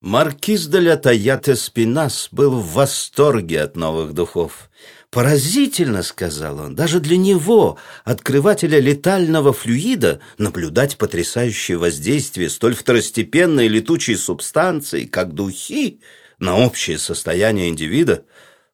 Маркиз де ля Таяте Спинас был в восторге от новых духов. «Поразительно», — сказал он, — «даже для него, открывателя летального флюида, наблюдать потрясающее воздействие столь второстепенной летучей субстанции, как духи, на общее состояние индивида.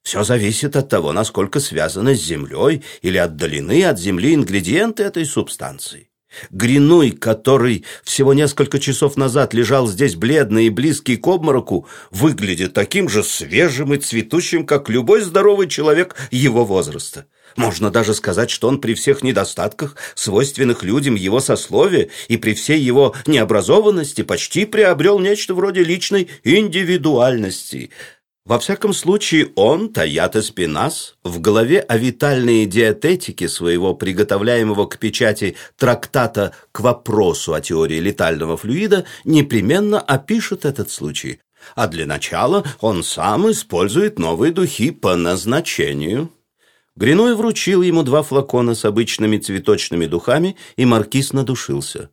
Все зависит от того, насколько связаны с Землей или отдалены от Земли ингредиенты этой субстанции. Гринуй, который всего несколько часов назад лежал здесь бледный и близкий к обмороку, выглядит таким же свежим и цветущим, как любой здоровый человек его возраста. Можно даже сказать, что он при всех недостатках, свойственных людям его сословия, и при всей его необразованности почти приобрел нечто вроде личной индивидуальности – во всяком случае, он, Таята Спинас, в голове о витальной диететике своего приготовляемого к печати трактата к вопросу о теории летального флюида непременно опишет этот случай. А для начала он сам использует новые духи по назначению. Гриной вручил ему два флакона с обычными цветочными духами, и маркиз надушился.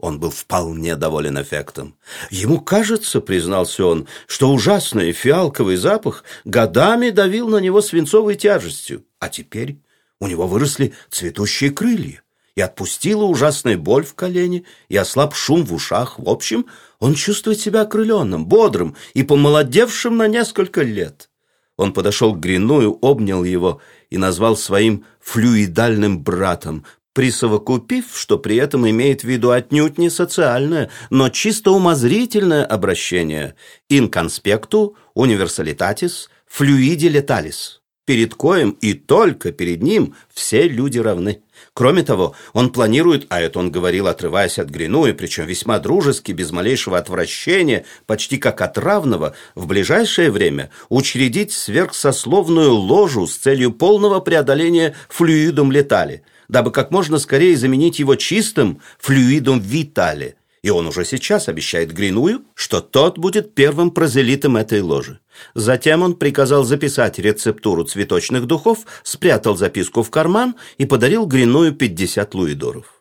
Он был вполне доволен эффектом. Ему кажется, признался он, что ужасный фиалковый запах годами давил на него свинцовой тяжестью, а теперь у него выросли цветущие крылья, и отпустила ужасная боль в колене, и ослаб шум в ушах. В общем, он чувствует себя окрыленным, бодрым и помолодевшим на несколько лет. Он подошел к Гриную, обнял его и назвал своим флюидальным братом, присовокупив, что при этом имеет в виду отнюдь не социальное, но чисто умозрительное обращение. «in conspectu universalitatis fluidi letalis», перед коем и только перед ним все люди равны. Кроме того, он планирует, а это он говорил, отрываясь от Гринуи, причем весьма дружески, без малейшего отвращения, почти как от равного, в ближайшее время учредить сверхсословную ложу с целью полного преодоления флюидум летали – дабы как можно скорее заменить его чистым флюидом витали. И он уже сейчас обещает Гриную, что тот будет первым прозелитом этой ложи. Затем он приказал записать рецептуру цветочных духов, спрятал записку в карман и подарил Гриную 50 луидоров.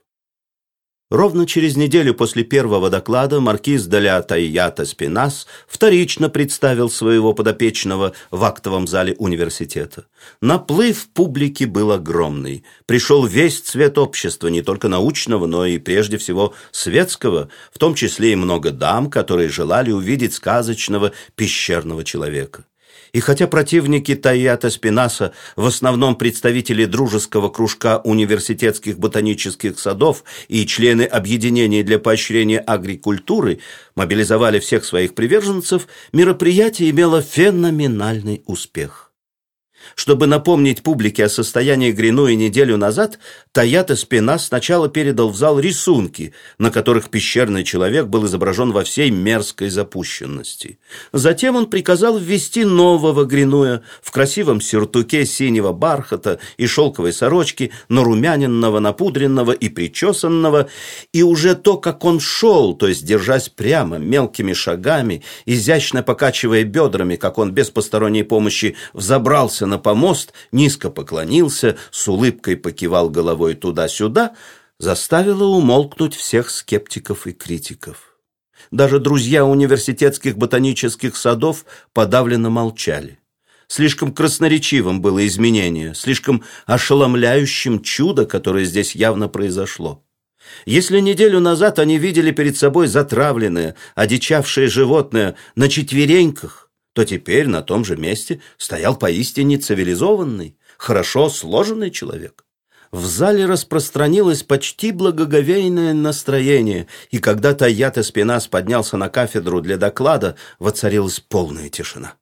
Ровно через неделю после первого доклада маркиз Даля Тайята Спинас вторично представил своего подопечного в актовом зале университета. Наплыв публики был огромный. Пришел весь цвет общества, не только научного, но и прежде всего светского, в том числе и много дам, которые желали увидеть сказочного пещерного человека. И хотя противники Таята Спинаса, в основном представители дружеского кружка университетских ботанических садов и члены объединения для поощрения агрикультуры, мобилизовали всех своих приверженцев, мероприятие имело феноменальный успех. Чтобы напомнить публике о состоянии Гринуи неделю назад, Таята Спина сначала передал в зал рисунки, на которых пещерный человек был изображен во всей мерзкой запущенности. Затем он приказал ввести нового Гринуя в красивом сюртуке синего бархата и шелковой сорочки, нарумяненного, напудренного и причесанного, и уже то, как он шел, то есть держась прямо, мелкими шагами, изящно покачивая бедрами, как он без посторонней помощи взобрался на помост, низко поклонился, с улыбкой покивал головой туда-сюда, заставило умолкнуть всех скептиков и критиков. Даже друзья университетских ботанических садов подавленно молчали. Слишком красноречивым было изменение, слишком ошеломляющим чудо, которое здесь явно произошло. Если неделю назад они видели перед собой затравленное, одичавшее животное на четвереньках, то теперь на том же месте стоял поистине цивилизованный, хорошо сложенный человек. В зале распространилось почти благоговейное настроение, и когда Таята Спинас поднялся на кафедру для доклада, воцарилась полная тишина.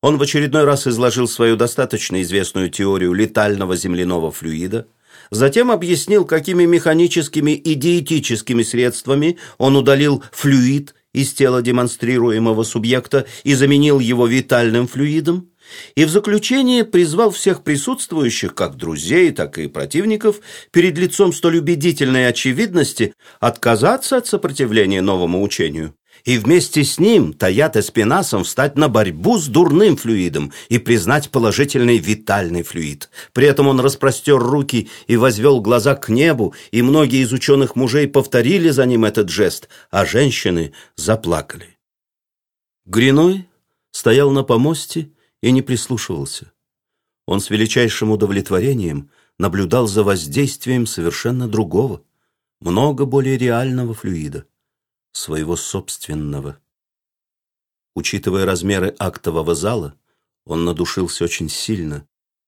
Он в очередной раз изложил свою достаточно известную теорию летального земляного флюида, затем объяснил, какими механическими и диетическими средствами он удалил флюид из тела демонстрируемого субъекта и заменил его витальным флюидом, и в заключение призвал всех присутствующих, как друзей, так и противников, перед лицом столь убедительной очевидности отказаться от сопротивления новому учению и вместе с ним, Таят Эспинасом, встать на борьбу с дурным флюидом и признать положительный витальный флюид. При этом он распростер руки и возвел глаза к небу, и многие из ученых мужей повторили за ним этот жест, а женщины заплакали. Гриной стоял на помосте и не прислушивался. Он с величайшим удовлетворением наблюдал за воздействием совершенно другого, много более реального флюида, своего собственного. Учитывая размеры актового зала, он надушился очень сильно,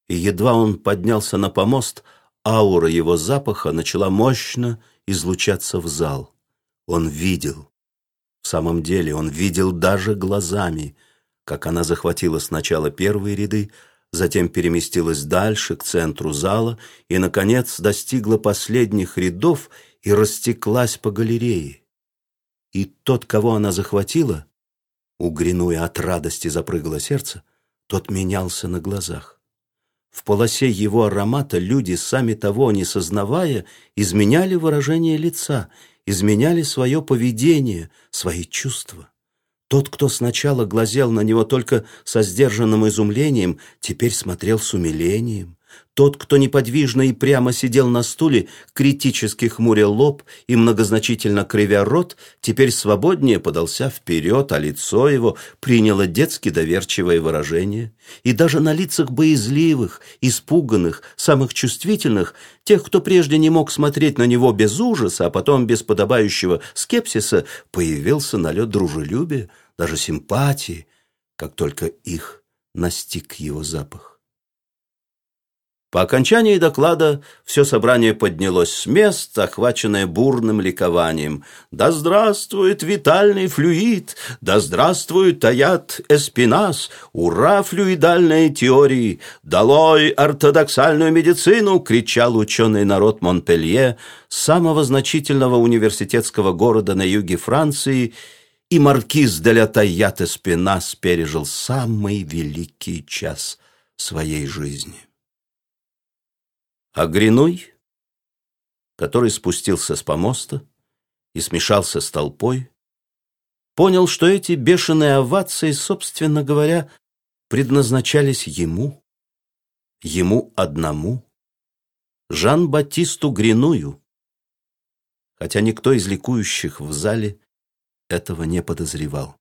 и едва он поднялся на помост, аура его запаха начала мощно излучаться в зал. Он видел. В самом деле он видел даже глазами, как она захватила сначала первые ряды, затем переместилась дальше, к центру зала, и, наконец, достигла последних рядов и растеклась по галерее. И тот, кого она захватила, у Гринуя от радости запрыгало сердце, тот менялся на глазах. В полосе его аромата люди, сами того не сознавая, изменяли выражение лица, изменяли свое поведение, свои чувства. Тот, кто сначала глазел на него только со сдержанным изумлением, теперь смотрел с умилением. Тот, кто неподвижно и прямо сидел на стуле, критически хмуря лоб и многозначительно кривя рот, теперь свободнее подался вперед, а лицо его приняло детски доверчивое выражение. И даже на лицах боязливых, испуганных, самых чувствительных, тех, кто прежде не мог смотреть на него без ужаса, а потом без подобающего скепсиса, появился налет дружелюбия, даже симпатии, как только их настиг его запах. По окончании доклада все собрание поднялось с мест, охваченное бурным ликованием. «Да здравствует витальный флюид! Да здравствует Таят Эспинас! Ура флюидальной теории! Долой ортодоксальную медицину!» — кричал ученый народ Монпелье, самого значительного университетского города на юге Франции, и маркиз де ля Таят Эспинас пережил самый великий час своей жизни. А Гриной, который спустился с помоста и смешался с толпой, понял, что эти бешеные овации, собственно говоря, предназначались ему, ему одному, Жан-Батисту Гриную, хотя никто из ликующих в зале этого не подозревал.